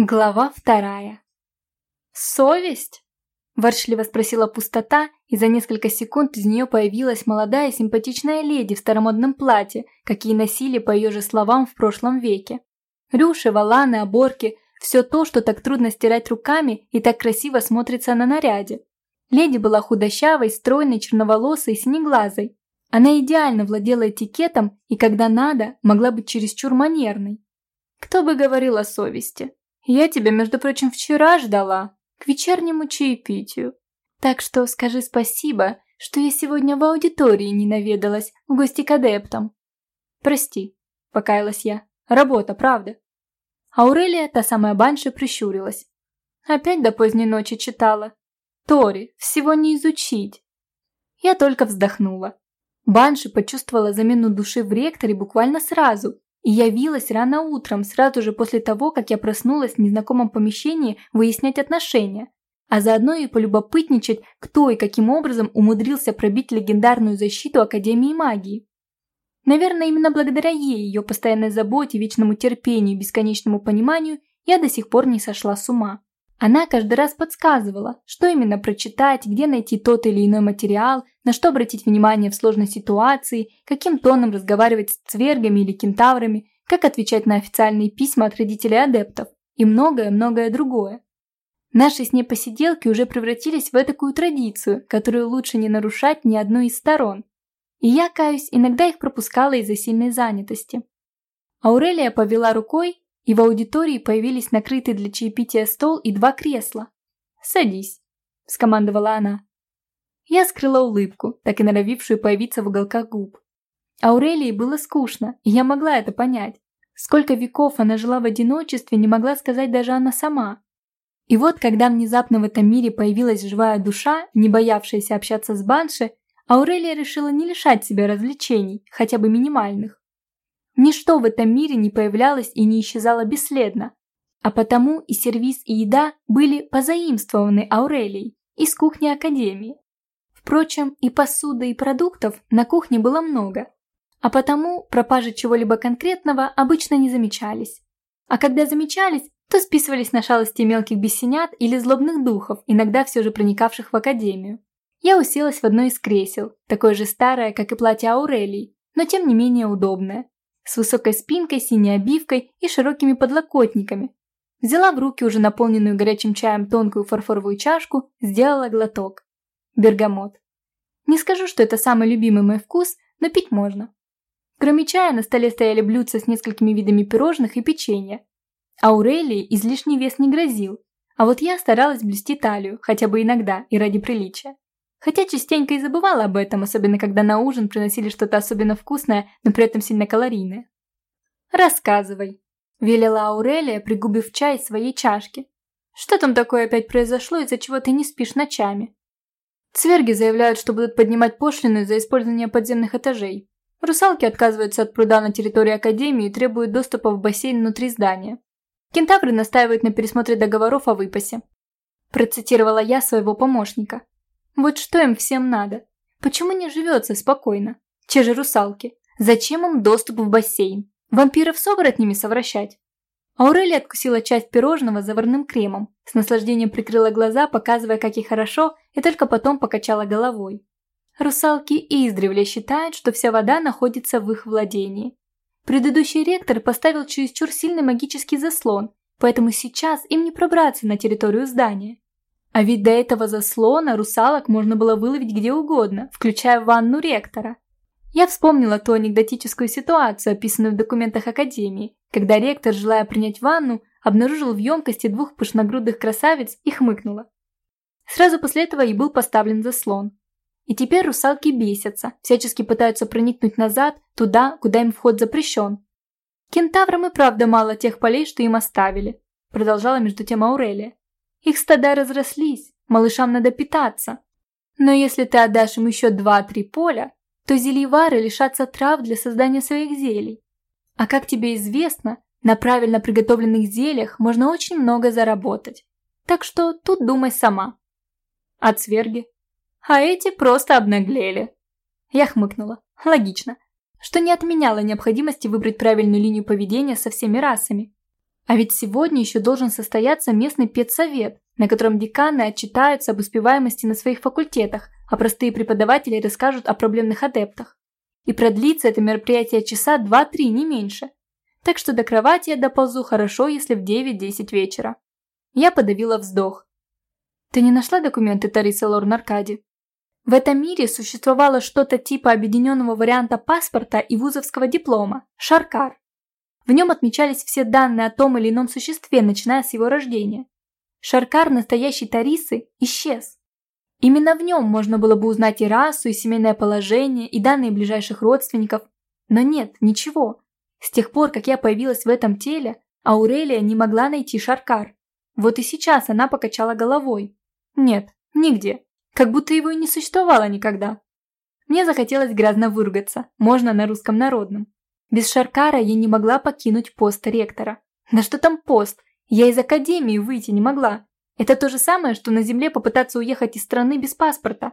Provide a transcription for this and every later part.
Глава вторая. «Совесть?» – ворчливо спросила пустота, и за несколько секунд из нее появилась молодая симпатичная леди в старомодном платье, какие носили, по ее же словам, в прошлом веке. Рюши, валаны, оборки – все то, что так трудно стирать руками и так красиво смотрится на наряде. Леди была худощавой, стройной, черноволосой и синеглазой. Она идеально владела этикетом и, когда надо, могла быть чересчур манерной. Кто бы говорил о совести? Я тебя, между прочим, вчера ждала, к вечернему чаепитию. Так что скажи спасибо, что я сегодня в аудитории не наведалась в гости к адептам. Прости, покаялась я. Работа, правда. Аурелия, та самая банши, прищурилась. Опять до поздней ночи читала. Тори, всего не изучить. Я только вздохнула. Банши почувствовала замену души в ректоре буквально сразу и явилась рано утром, сразу же после того, как я проснулась в незнакомом помещении выяснять отношения, а заодно и полюбопытничать, кто и каким образом умудрился пробить легендарную защиту Академии магии. Наверное, именно благодаря ей, ее постоянной заботе, вечному терпению и бесконечному пониманию я до сих пор не сошла с ума. Она каждый раз подсказывала, что именно прочитать, где найти тот или иной материал, на что обратить внимание в сложной ситуации, каким тоном разговаривать с цвергами или кентаврами, как отвечать на официальные письма от родителей адептов и многое-многое другое. Наши с ней посиделки уже превратились в такую традицию, которую лучше не нарушать ни одной из сторон. И я, каюсь, иногда их пропускала из-за сильной занятости. Аурелия повела рукой, и в аудитории появились накрытый для чаепития стол и два кресла. «Садись», – скомандовала она. Я скрыла улыбку, так и норовившую появиться в уголках губ. Аурелии было скучно, и я могла это понять. Сколько веков она жила в одиночестве, не могла сказать даже она сама. И вот, когда внезапно в этом мире появилась живая душа, не боявшаяся общаться с Банши, Аурелия решила не лишать себя развлечений, хотя бы минимальных. Ничто в этом мире не появлялось и не исчезало бесследно, а потому и сервиз, и еда были позаимствованы Аурелией из кухни Академии. Впрочем, и посуды, и продуктов на кухне было много, а потому пропажи чего-либо конкретного обычно не замечались. А когда замечались, то списывались на шалости мелких бесенят или злобных духов, иногда все же проникавших в Академию. Я уселась в одно из кресел, такое же старое, как и платье Аурелии, но тем не менее удобное с высокой спинкой, синей обивкой и широкими подлокотниками. Взяла в руки уже наполненную горячим чаем тонкую фарфоровую чашку, сделала глоток. Бергамот. Не скажу, что это самый любимый мой вкус, но пить можно. Кроме чая на столе стояли блюдца с несколькими видами пирожных и печенья. Аурелии излишний вес не грозил, а вот я старалась блюсти талию, хотя бы иногда и ради приличия. Хотя частенько и забывала об этом, особенно когда на ужин приносили что-то особенно вкусное, но при этом сильно калорийное. «Рассказывай», – велела Аурелия, пригубив чай из своей чашки. «Что там такое опять произошло, из-за чего ты не спишь ночами?» Цверги заявляют, что будут поднимать пошлины за использование подземных этажей. Русалки отказываются от пруда на территории Академии и требуют доступа в бассейн внутри здания. Кентавры настаивают на пересмотре договоров о выпасе. Процитировала я своего помощника. Вот что им всем надо? Почему не живется спокойно? Те же русалки. Зачем им доступ в бассейн? Вампиров с оборотнями совращать? Аурелия откусила часть пирожного заварным кремом, с наслаждением прикрыла глаза, показывая, как ей хорошо, и только потом покачала головой. Русалки издревле считают, что вся вода находится в их владении. Предыдущий ректор поставил чересчур сильный магический заслон, поэтому сейчас им не пробраться на территорию здания. А ведь до этого заслона русалок можно было выловить где угодно, включая ванну ректора. Я вспомнила ту анекдотическую ситуацию, описанную в документах Академии, когда ректор, желая принять ванну, обнаружил в емкости двух пышногрудых красавиц и хмыкнула. Сразу после этого и был поставлен заслон. И теперь русалки бесятся, всячески пытаются проникнуть назад, туда, куда им вход запрещен. Кентаврам и правда мало тех полей, что им оставили, продолжала между тем Аурелия. Их стада разрослись, малышам надо питаться. Но если ты отдашь им еще два-три поля, то зельевары лишатся трав для создания своих зелий. А как тебе известно, на правильно приготовленных зельях можно очень много заработать. Так что тут думай сама. А цверги? А эти просто обнаглели. Я хмыкнула. Логично. Что не отменяло необходимости выбрать правильную линию поведения со всеми расами. А ведь сегодня еще должен состояться местный педсовет, на котором деканы отчитаются об успеваемости на своих факультетах, а простые преподаватели расскажут о проблемных адептах. И продлится это мероприятие часа 2-3, не меньше. Так что до кровати я доползу хорошо, если в 9-10 вечера. Я подавила вздох. Ты не нашла документы Тарисы Лорн Аркади? В этом мире существовало что-то типа объединенного варианта паспорта и вузовского диплома – Шаркар. В нем отмечались все данные о том или ином существе, начиная с его рождения. Шаркар настоящей Тарисы исчез. Именно в нем можно было бы узнать и расу, и семейное положение, и данные ближайших родственников. Но нет, ничего. С тех пор, как я появилась в этом теле, Аурелия не могла найти Шаркар. Вот и сейчас она покачала головой. Нет, нигде. Как будто его и не существовало никогда. Мне захотелось грязно выругаться, можно на русском народном. Без Шаркара я не могла покинуть пост ректора. Да что там пост? Я из академии выйти не могла. Это то же самое, что на земле попытаться уехать из страны без паспорта.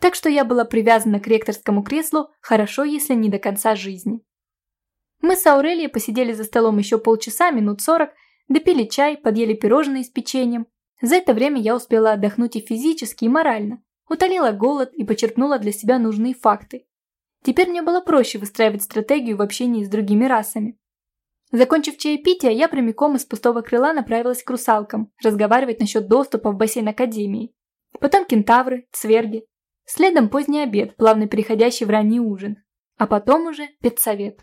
Так что я была привязана к ректорскому креслу, хорошо, если не до конца жизни. Мы с Аурелией посидели за столом еще полчаса, минут сорок, допили чай, подъели пирожные с печеньем. За это время я успела отдохнуть и физически, и морально. Утолила голод и почерпнула для себя нужные факты. Теперь мне было проще выстраивать стратегию в общении с другими расами. Закончив чаепитие, я прямиком из пустого крыла направилась к русалкам, разговаривать насчет доступа в бассейн Академии. Потом кентавры, цверги. Следом поздний обед, плавно переходящий в ранний ужин. А потом уже педсовет.